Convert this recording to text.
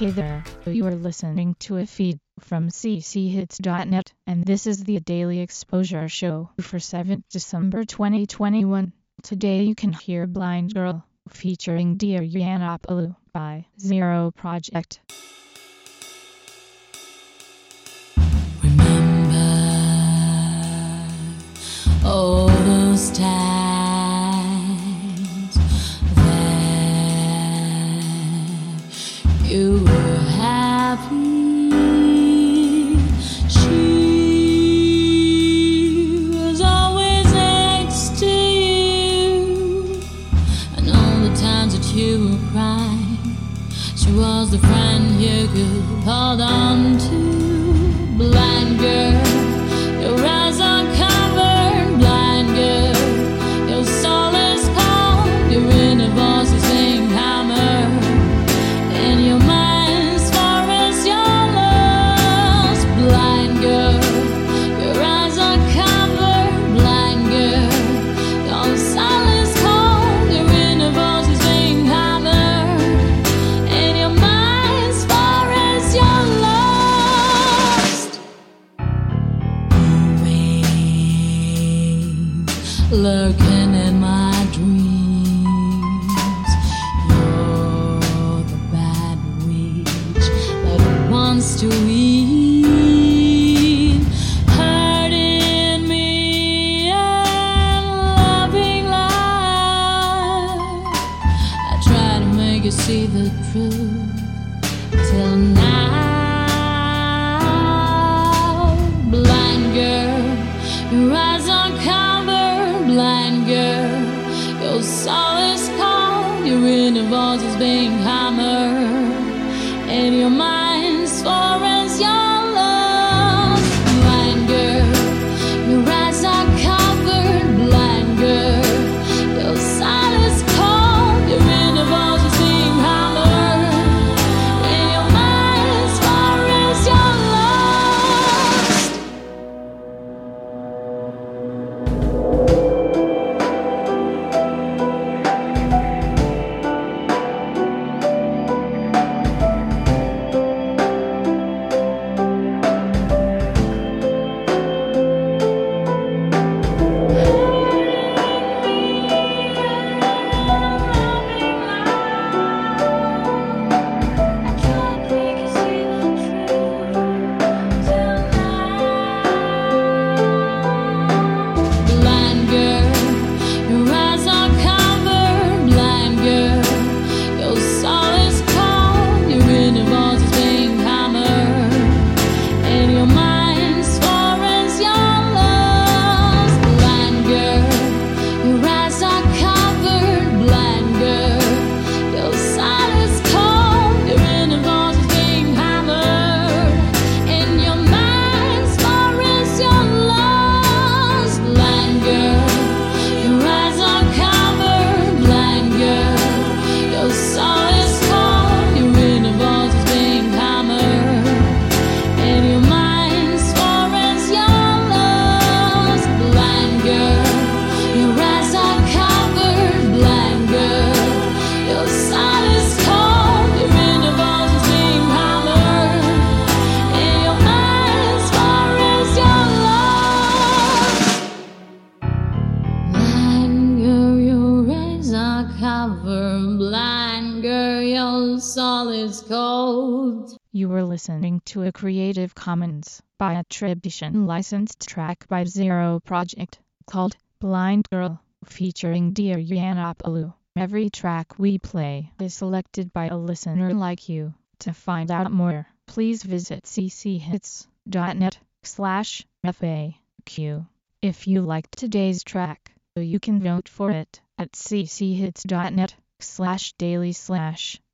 Hey there, you are listening to a feed from cchits.net, and this is the Daily Exposure Show for 7th December 2021. Today you can hear Blind Girl, featuring Dear Yiannopoulos by Zero Project. Remember all friend you could hold on to. Blind girl, lurking being hammered, is cold. You were listening to a Creative Commons by attribution licensed track by Zero Project called Blind Girl, featuring Dear Yiannopoulos. Every track we play is selected by a listener like you. To find out more, please visit cchits.net slash FAQ. If you liked today's track, you can vote for it at cchits.net slash daily slash